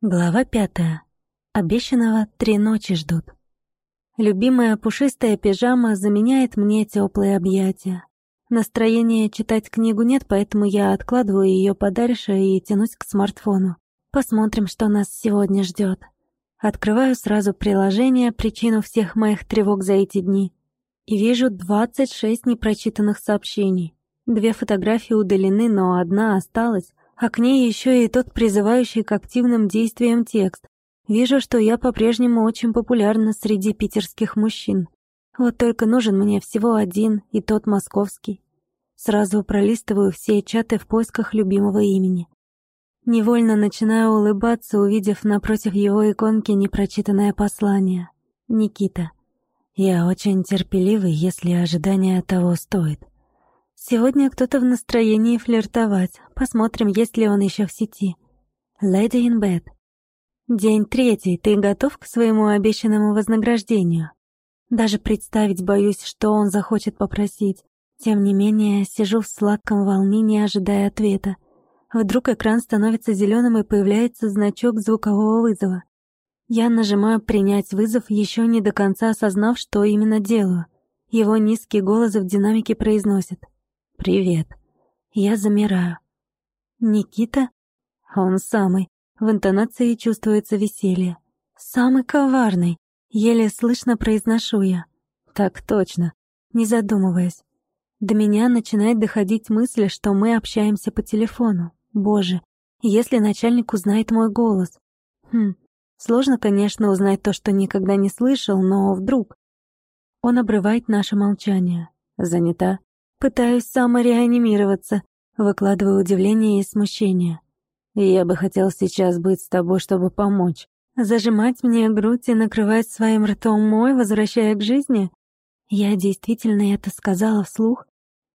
Глава пятая. Обещанного три ночи ждут. Любимая пушистая пижама заменяет мне теплые объятия. Настроения читать книгу нет, поэтому я откладываю ее подальше и тянусь к смартфону. Посмотрим, что нас сегодня ждет. Открываю сразу приложение, причину всех моих тревог за эти дни. И вижу 26 непрочитанных сообщений. Две фотографии удалены, но одна осталась, а к ней еще и тот призывающий к активным действиям текст. Вижу, что я по-прежнему очень популярна среди питерских мужчин. Вот только нужен мне всего один, и тот московский. Сразу пролистываю все чаты в поисках любимого имени. Невольно начинаю улыбаться, увидев напротив его иконки непрочитанное послание. Никита. Я очень терпеливый, если ожидание того стоит. Сегодня кто-то в настроении флиртовать. Посмотрим, есть ли он еще в сети. Lady in bed. День третий. Ты готов к своему обещанному вознаграждению? Даже представить боюсь, что он захочет попросить. Тем не менее, сижу в сладком волнении, ожидая ответа. Вдруг экран становится зеленым и появляется значок звукового вызова. Я нажимаю «Принять вызов», еще не до конца осознав, что именно делаю. Его низкий голос в динамике произносит — «Привет». Я замираю. «Никита?» Он самый. В интонации чувствуется веселье. «Самый коварный». Еле слышно произношу я. «Так точно». Не задумываясь. До меня начинает доходить мысль, что мы общаемся по телефону. Боже, если начальник узнает мой голос. Хм, сложно, конечно, узнать то, что никогда не слышал, но вдруг... Он обрывает наше молчание. Занята? Пытаюсь самореанимироваться, выкладываю удивление и смущение. Я бы хотел сейчас быть с тобой, чтобы помочь. Зажимать мне грудь и накрывать своим ртом мой, возвращая к жизни? Я действительно это сказала вслух.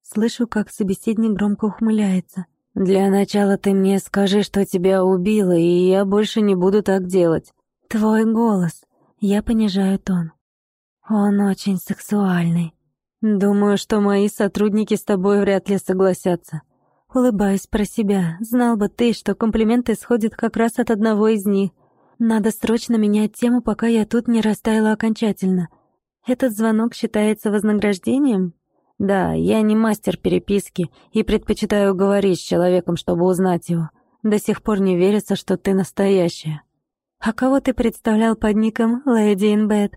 Слышу, как собеседник громко ухмыляется. «Для начала ты мне скажи, что тебя убило, и я больше не буду так делать». «Твой голос». Я понижаю тон. Он очень сексуальный. Думаю, что мои сотрудники с тобой вряд ли согласятся. Улыбаюсь про себя. Знал бы ты, что комплименты исходят как раз от одного из них. Надо срочно менять тему, пока я тут не растаяла окончательно. Этот звонок считается вознаграждением? Да, я не мастер переписки и предпочитаю говорить с человеком, чтобы узнать его. До сих пор не верится, что ты настоящая. А кого ты представлял под ником Lady in Bed?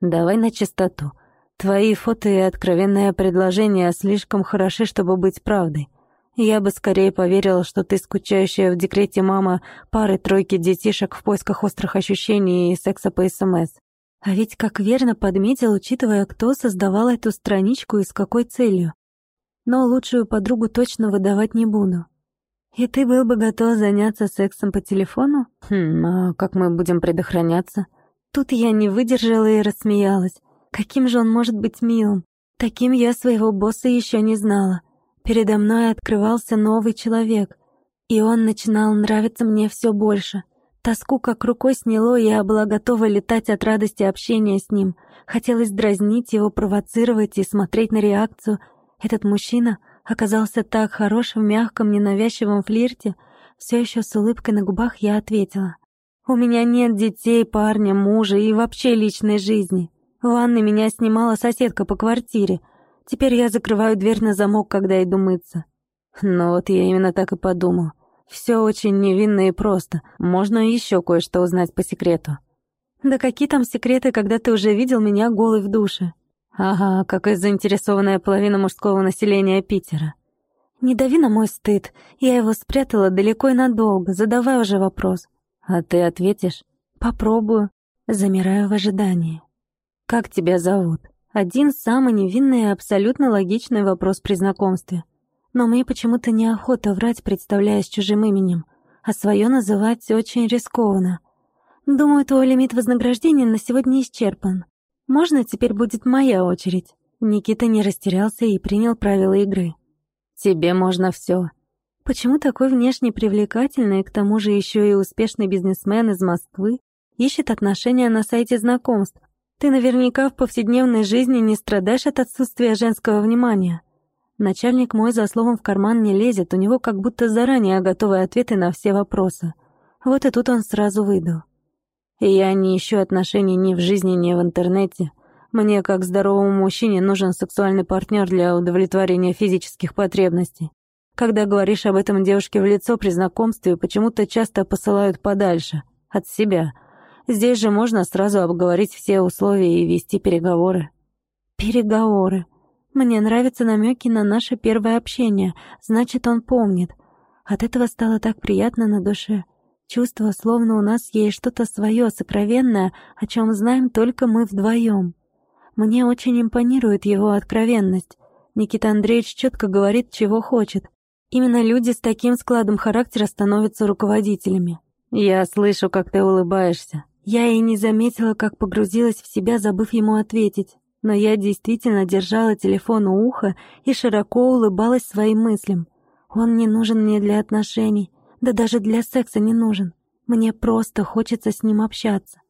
Давай на чистоту. Твои фото и откровенное предложение слишком хороши, чтобы быть правдой. Я бы скорее поверила, что ты скучающая в декрете мама пары-тройки детишек в поисках острых ощущений и секса по СМС. А ведь как верно подметил, учитывая, кто создавал эту страничку и с какой целью. Но лучшую подругу точно выдавать не буду. И ты был бы готов заняться сексом по телефону? Хм, а как мы будем предохраняться? Тут я не выдержала и рассмеялась. Каким же он может быть милым? Таким я своего босса еще не знала. Передо мной открывался новый человек, и он начинал нравиться мне все больше. Тоску как рукой сняло, и я была готова летать от радости общения с ним. Хотелось дразнить его, провоцировать и смотреть на реакцию. Этот мужчина оказался так хорош в мягком, ненавязчивом флирте. Все еще с улыбкой на губах я ответила. «У меня нет детей, парня, мужа и вообще личной жизни. В ванной меня снимала соседка по квартире. Теперь я закрываю дверь на замок, когда иду мыться. Ну вот я именно так и подумал. Все очень невинно и просто. Можно еще кое-что узнать по секрету. Да какие там секреты, когда ты уже видел меня голой в душе? Ага, какая заинтересованная половина мужского населения Питера. Не дави на мой стыд. Я его спрятала далеко и надолго. Задавай уже вопрос. А ты ответишь? Попробую. Замираю в ожидании. «Как тебя зовут?» Один самый невинный и абсолютно логичный вопрос при знакомстве. Но мне почему-то неохота врать, представляясь чужим именем, а свое называть очень рискованно. Думаю, твой лимит вознаграждения на сегодня исчерпан. Можно теперь будет моя очередь?» Никита не растерялся и принял правила игры. «Тебе можно все. Почему такой внешне привлекательный, к тому же еще и успешный бизнесмен из Москвы, ищет отношения на сайте знакомств, ты наверняка в повседневной жизни не страдаешь от отсутствия женского внимания. Начальник мой за словом в карман не лезет, у него как будто заранее готовые ответы на все вопросы. Вот и тут он сразу выдал. «Я не ищу отношений ни в жизни, ни в интернете. Мне, как здоровому мужчине, нужен сексуальный партнер для удовлетворения физических потребностей. Когда говоришь об этом девушке в лицо при знакомстве, почему-то часто посылают подальше, от себя. Здесь же можно сразу обговорить все условия и вести переговоры». «Переговоры», мне нравятся намеки на наше первое общение, значит, он помнит. От этого стало так приятно на душе. Чувство, словно у нас есть что-то свое, сокровенное, о чем знаем только мы вдвоем. Мне очень импонирует его откровенность. Никита Андреевич четко говорит, чего хочет. Именно люди с таким складом характера становятся руководителями. «Я слышу, как ты улыбаешься». Я и не заметила, как погрузилась в себя, забыв ему ответить но я действительно держала телефон у уха и широко улыбалась своим мыслям. Он не нужен мне для отношений, да даже для секса не нужен. Мне просто хочется с ним общаться.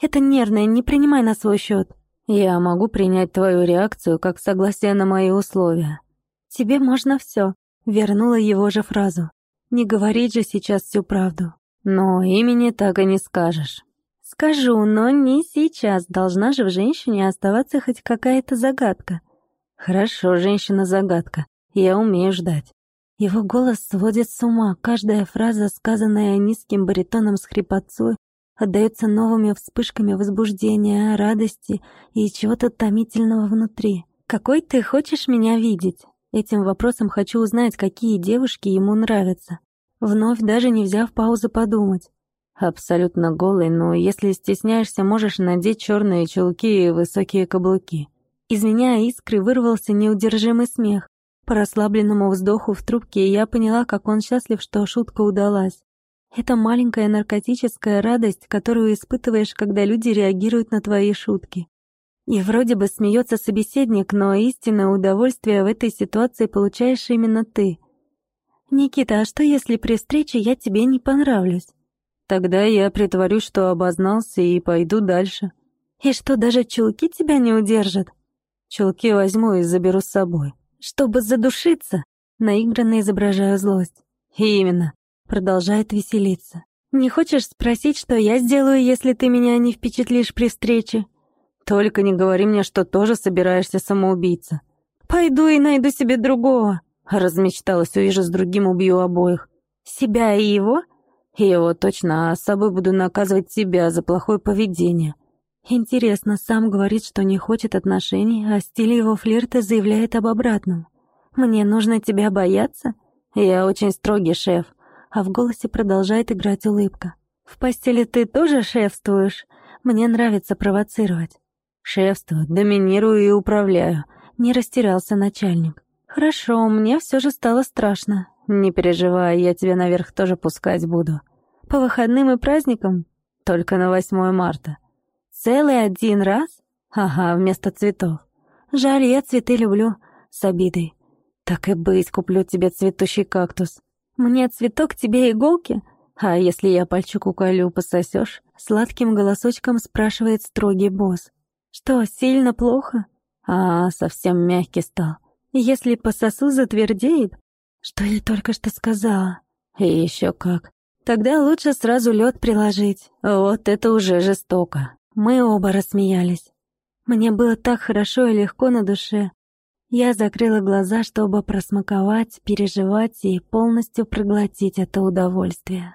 Это нервное, не принимай на свой счет. Я могу принять твою реакцию как согласие на мои условия. Тебе можно все. Вернула его же фразу. Не говорить же сейчас всю правду. Но имени так и не скажешь. Скажу, но не сейчас. Должна же в женщине оставаться хоть какая-то загадка. Хорошо, женщина-загадка. Я умею ждать. Его голос сводит с ума. Каждая фраза, сказанная низким баритоном с хрипотцой, отдается новыми вспышками возбуждения, радости и чего-то томительного внутри. «Какой ты хочешь меня видеть?» Этим вопросом хочу узнать, какие девушки ему нравятся. Вновь даже не взяв паузы подумать. Абсолютно голый, но если стесняешься, можешь надеть черные чулки и высокие каблуки. Из меня искры вырвался неудержимый смех. По расслабленному вздоху в трубке я поняла, как он счастлив, что шутка удалась. Это маленькая наркотическая радость, которую испытываешь, когда люди реагируют на твои шутки. И вроде бы смеется собеседник, но истинное удовольствие в этой ситуации получаешь именно ты. «Никита, а что если при встрече я тебе не понравлюсь?» Тогда я притворюсь, что обознался и пойду дальше. И что, даже чулки тебя не удержат? Чулки возьму и заберу с собой. Чтобы задушиться? Наигранно изображаю злость. именно. Продолжает веселиться. Не хочешь спросить, что я сделаю, если ты меня не впечатлишь при встрече? Только не говори мне, что тоже собираешься самоубийца. Пойду и найду себе другого. Размечталась, увижу с другим, убью обоих. Себя и его? Его точно, а с собой буду наказывать себя за плохое поведение. Интересно, сам говорит, что не хочет отношений, а стиль его флирта заявляет об обратном. «Мне нужно тебя бояться?» «Я очень строгий шеф», а в голосе продолжает играть улыбка. «В постели ты тоже шефствуешь? Мне нравится провоцировать». «Шефство, доминирую и управляю», — не растерялся начальник. «Хорошо, мне все же стало страшно. Не переживай, я тебя наверх тоже пускать буду. По выходным и праздникам? Только на 8 марта. Целый один раз? Ага, вместо цветов. Жаль, я цветы люблю. С обидой. Так и быть, куплю тебе цветущий кактус. Мне цветок, тебе иголки? А если я пальчик уколю, пососешь? Сладким голосочком спрашивает строгий босс. Что, сильно плохо? А, совсем мягкий стал. Если пососу затвердеет? Что я только что сказала? И еще как. Тогда лучше сразу лед приложить. Вот это уже жестоко. Мы оба рассмеялись. Мне было так хорошо и легко на душе. Я закрыла глаза, чтобы просмаковать, переживать и полностью проглотить это удовольствие.